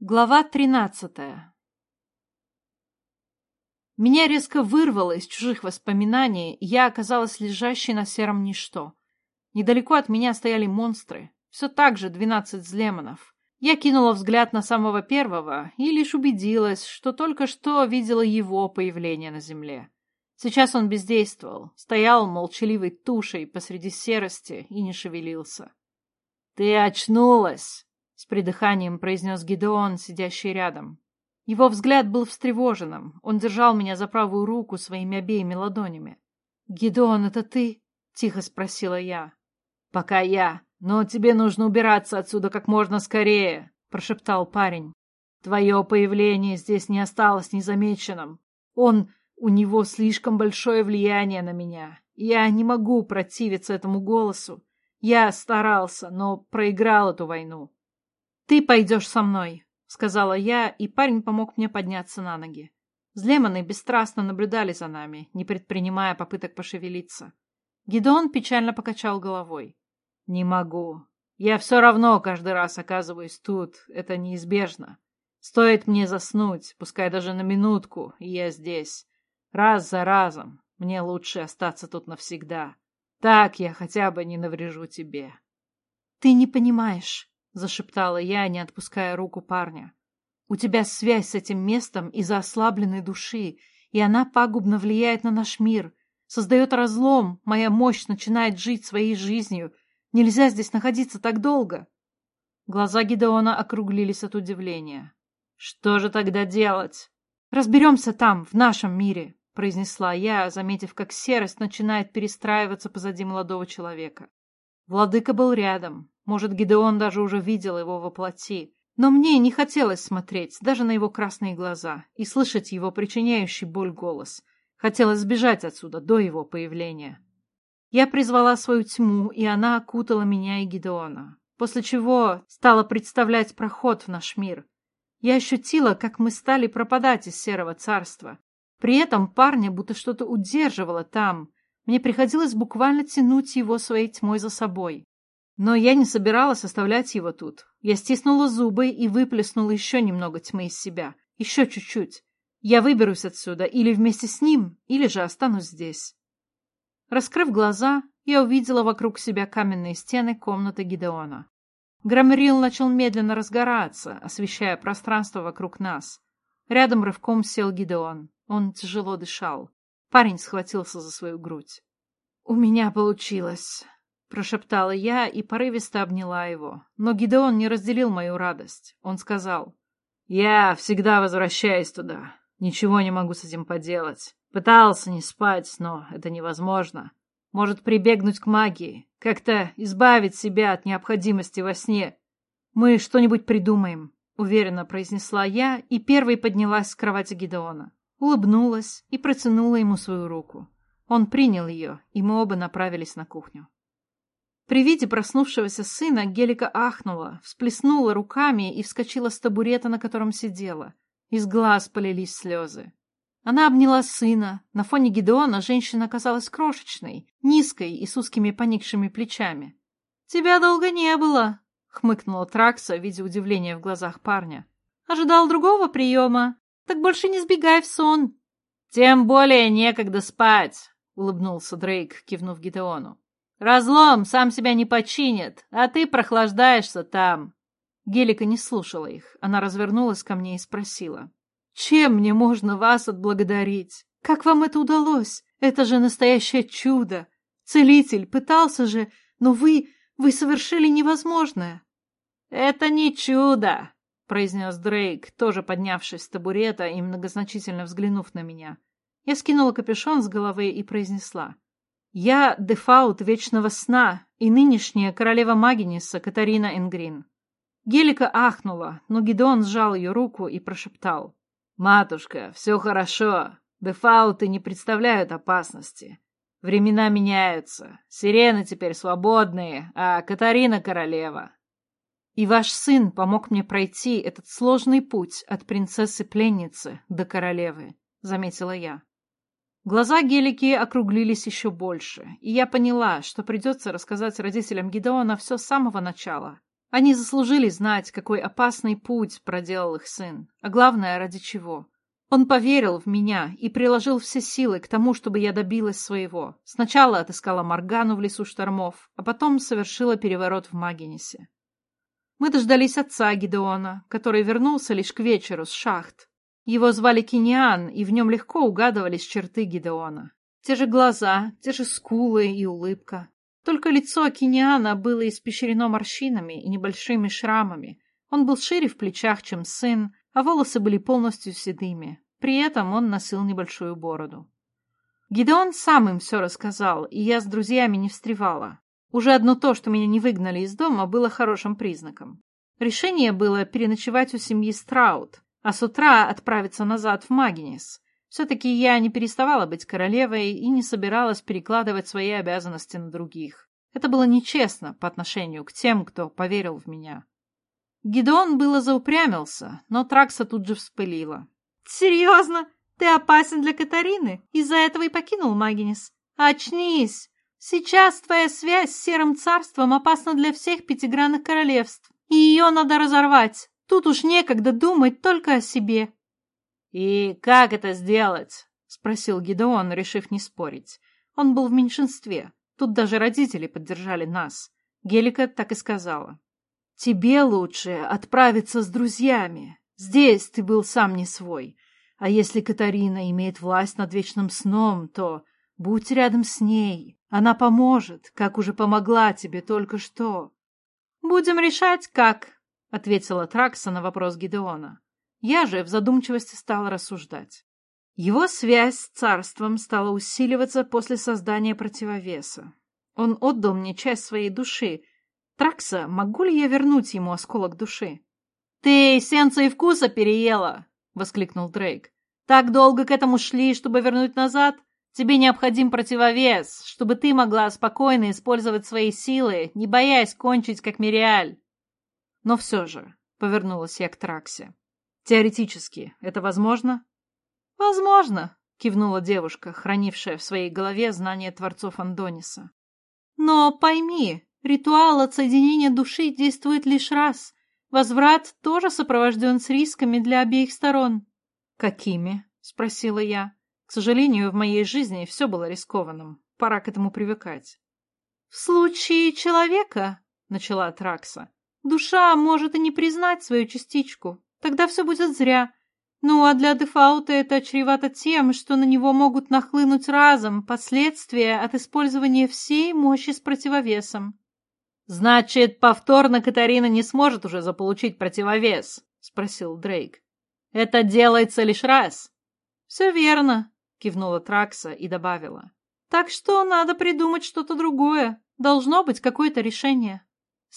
Глава тринадцатая Меня резко вырвало из чужих воспоминаний, и я оказалась лежащей на сером ничто. Недалеко от меня стояли монстры, все так же двенадцать злемонов. Я кинула взгляд на самого первого и лишь убедилась, что только что видела его появление на земле. Сейчас он бездействовал, стоял молчаливой тушей посреди серости и не шевелился. — Ты очнулась! — с придыханием произнес Гидеон, сидящий рядом. Его взгляд был встревоженным. Он держал меня за правую руку своими обеими ладонями. — Гидеон, это ты? — тихо спросила я. — Пока я. Но тебе нужно убираться отсюда как можно скорее, — прошептал парень. — Твое появление здесь не осталось незамеченным. Он... У него слишком большое влияние на меня. Я не могу противиться этому голосу. Я старался, но проиграл эту войну. «Ты пойдешь со мной», — сказала я, и парень помог мне подняться на ноги. Злеманы бесстрастно наблюдали за нами, не предпринимая попыток пошевелиться. Гидеон печально покачал головой. «Не могу. Я все равно каждый раз оказываюсь тут. Это неизбежно. Стоит мне заснуть, пускай даже на минутку, и я здесь. Раз за разом. Мне лучше остаться тут навсегда. Так я хотя бы не наврежу тебе». «Ты не понимаешь», зашептала я, не отпуская руку парня. У тебя связь с этим местом из-за ослабленной души, и она пагубно влияет на наш мир, создает разлом, моя мощь начинает жить своей жизнью. Нельзя здесь находиться так долго. Глаза Гидеона округлились от удивления. Что же тогда делать? Разберемся там, в нашем мире, произнесла я, заметив, как серость начинает перестраиваться позади молодого человека. Владыка был рядом, может, Гидеон даже уже видел его во плоти. Но мне не хотелось смотреть даже на его красные глаза и слышать его причиняющий боль голос. Хотелось сбежать отсюда до его появления. Я призвала свою тьму, и она окутала меня и Гидеона, после чего стала представлять проход в наш мир. Я ощутила, как мы стали пропадать из серого царства. При этом парня будто что-то удерживало там. Мне приходилось буквально тянуть его своей тьмой за собой. Но я не собиралась оставлять его тут. Я стиснула зубы и выплеснула еще немного тьмы из себя. Еще чуть-чуть. Я выберусь отсюда или вместе с ним, или же останусь здесь. Раскрыв глаза, я увидела вокруг себя каменные стены комнаты Гидеона. Громрил начал медленно разгораться, освещая пространство вокруг нас. Рядом рывком сел Гидеон. Он тяжело дышал. Парень схватился за свою грудь. «У меня получилось!» Прошептала я и порывисто обняла его. Но Гидеон не разделил мою радость. Он сказал, «Я всегда возвращаюсь туда. Ничего не могу с этим поделать. Пытался не спать, но это невозможно. Может прибегнуть к магии, как-то избавить себя от необходимости во сне. Мы что-нибудь придумаем», — уверенно произнесла я и первой поднялась с кровати Гидеона. Улыбнулась и протянула ему свою руку. Он принял ее, и мы оба направились на кухню. При виде проснувшегося сына Гелика ахнула, всплеснула руками и вскочила с табурета, на котором сидела. Из глаз полились слезы. Она обняла сына. На фоне Гидеона женщина оказалась крошечной, низкой и с узкими поникшими плечами. «Тебя долго не было», — хмыкнула Тракса, видя удивление в глазах парня. «Ожидал другого приема. Так больше не сбегай в сон». «Тем более некогда спать», — улыбнулся Дрейк, кивнув Гидеону. Разлом сам себя не починит, а ты прохлаждаешься там. Гелика не слушала их. Она развернулась ко мне и спросила. Чем мне можно вас отблагодарить? Как вам это удалось? Это же настоящее чудо. Целитель пытался же, но вы, вы совершили невозможное. Это не чудо, произнес Дрейк, тоже поднявшись с табурета и многозначительно взглянув на меня. Я скинула капюшон с головы и произнесла. Я дефаут Вечного Сна и нынешняя королева Магиниса Катарина Энгрин. Гелика ахнула, но Гидеон сжал ее руку и прошептал. «Матушка, все хорошо. Дефауты не представляют опасности. Времена меняются. Сирены теперь свободные, а Катарина королева. И ваш сын помог мне пройти этот сложный путь от принцессы-пленницы до королевы», — заметила я. Глаза Гелики округлились еще больше, и я поняла, что придется рассказать родителям Гидеона все с самого начала. Они заслужили знать, какой опасный путь проделал их сын, а главное, ради чего. Он поверил в меня и приложил все силы к тому, чтобы я добилась своего. Сначала отыскала Моргану в лесу штормов, а потом совершила переворот в Магенесе. Мы дождались отца Гидеона, который вернулся лишь к вечеру с шахт. Его звали Киниан, и в нем легко угадывались черты Гидеона. Те же глаза, те же скулы и улыбка. Только лицо Киниана было испещрено морщинами и небольшими шрамами. Он был шире в плечах, чем сын, а волосы были полностью седыми. При этом он носил небольшую бороду. Гидеон сам им все рассказал, и я с друзьями не встревала. Уже одно то, что меня не выгнали из дома, было хорошим признаком. Решение было переночевать у семьи Страут, а с утра отправиться назад в Магинис. Все-таки я не переставала быть королевой и не собиралась перекладывать свои обязанности на других. Это было нечестно по отношению к тем, кто поверил в меня. Гидеон было заупрямился, но Тракса тут же вспылила. «Серьезно? Ты опасен для Катарины? Из-за этого и покинул Магинис? Очнись! Сейчас твоя связь с Серым Царством опасна для всех пятигранных королевств, и ее надо разорвать. Тут уж некогда думать только о себе». «И как это сделать?» — спросил Гидеон, решив не спорить. Он был в меньшинстве. Тут даже родители поддержали нас. Гелика так и сказала. Тебе лучше отправиться с друзьями. Здесь ты был сам не свой. А если Катарина имеет власть над вечным сном, то будь рядом с ней. Она поможет, как уже помогла тебе только что. — Будем решать, как, — ответила Тракса на вопрос Гидеона. Я же в задумчивости стала рассуждать. Его связь с царством стала усиливаться после создания противовеса. Он отдал мне часть своей души, Тракса, могу ли я вернуть ему осколок души? «Ты эссенции вкуса переела!» — воскликнул Дрейк. «Так долго к этому шли, чтобы вернуть назад? Тебе необходим противовес, чтобы ты могла спокойно использовать свои силы, не боясь кончить, как Мириаль». Но все же, — повернулась я к Траксе, — теоретически это возможно? «Возможно», — кивнула девушка, хранившая в своей голове знания творцов Андониса. «Но пойми, Ритуал отсоединения души действует лишь раз. Возврат тоже сопровожден с рисками для обеих сторон. «Какими?» — спросила я. К сожалению, в моей жизни все было рискованным. Пора к этому привыкать. «В случае человека, — начала Тракса, — душа может и не признать свою частичку. Тогда все будет зря. Ну а для дефаута это чревато тем, что на него могут нахлынуть разом последствия от использования всей мощи с противовесом. «Значит, повторно Катарина не сможет уже заполучить противовес?» — спросил Дрейк. «Это делается лишь раз». «Все верно», — кивнула Тракса и добавила. «Так что надо придумать что-то другое. Должно быть какое-то решение».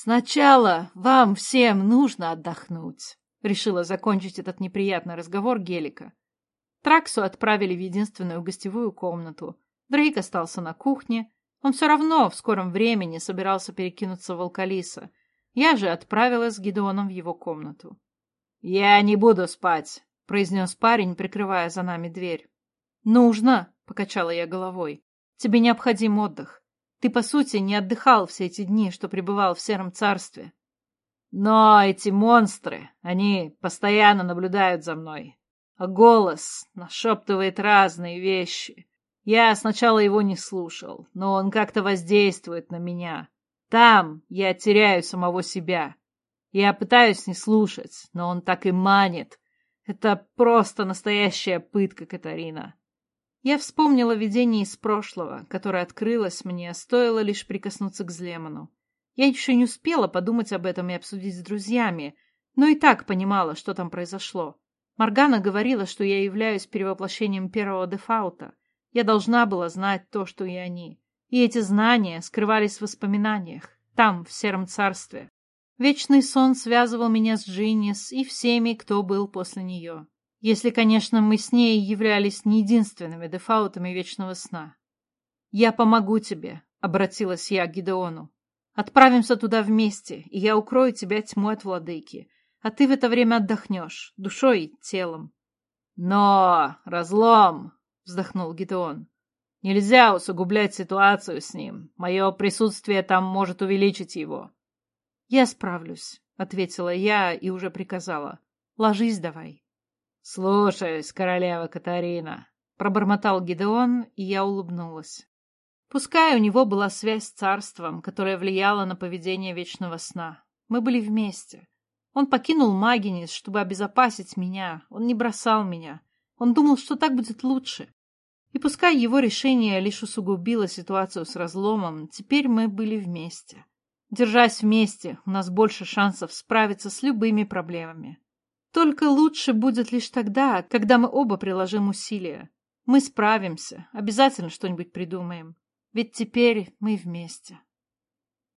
«Сначала вам всем нужно отдохнуть», — решила закончить этот неприятный разговор Гелика. Траксу отправили в единственную гостевую комнату. Дрейк остался на кухне, он все равно в скором времени собирался перекинуться в Алкалиса. Я же отправилась с Гидеоном в его комнату. «Я не буду спать», — произнес парень, прикрывая за нами дверь. «Нужно», — покачала я головой. «Тебе необходим отдых. Ты, по сути, не отдыхал все эти дни, что пребывал в Сером Царстве». «Но эти монстры, они постоянно наблюдают за мной. А голос нашептывает разные вещи. Я сначала его не слушал, но он как-то воздействует на меня. Там я теряю самого себя. Я пытаюсь не слушать, но он так и манит. Это просто настоящая пытка, Катарина. Я вспомнила видение из прошлого, которое открылось мне, стоило лишь прикоснуться к Злеману. Я еще не успела подумать об этом и обсудить с друзьями, но и так понимала, что там произошло. Моргана говорила, что я являюсь перевоплощением первого дефаута. Я должна была знать то, что и они. И эти знания скрывались в воспоминаниях, там, в Сером Царстве. Вечный сон связывал меня с Джиннис и всеми, кто был после нее. Если, конечно, мы с ней являлись не единственными дефаутами Вечного Сна. «Я помогу тебе», — обратилась я к Гидеону. «Отправимся туда вместе, и я укрою тебя тьмой от владыки, а ты в это время отдохнешь, душой и телом». «Но, разлом!» вздохнул Гидеон. Нельзя усугублять ситуацию с ним. Мое присутствие там может увеличить его. «Я справлюсь», — ответила я и уже приказала. «Ложись давай». «Слушаюсь, королева Катарина», — пробормотал Гидеон, и я улыбнулась. Пускай у него была связь с царством, которая влияла на поведение вечного сна. Мы были вместе. Он покинул Магинис, чтобы обезопасить меня. Он не бросал меня. Он думал, что так будет лучше. И пускай его решение лишь усугубило ситуацию с разломом, теперь мы были вместе. Держась вместе, у нас больше шансов справиться с любыми проблемами. Только лучше будет лишь тогда, когда мы оба приложим усилия. Мы справимся, обязательно что-нибудь придумаем. Ведь теперь мы вместе.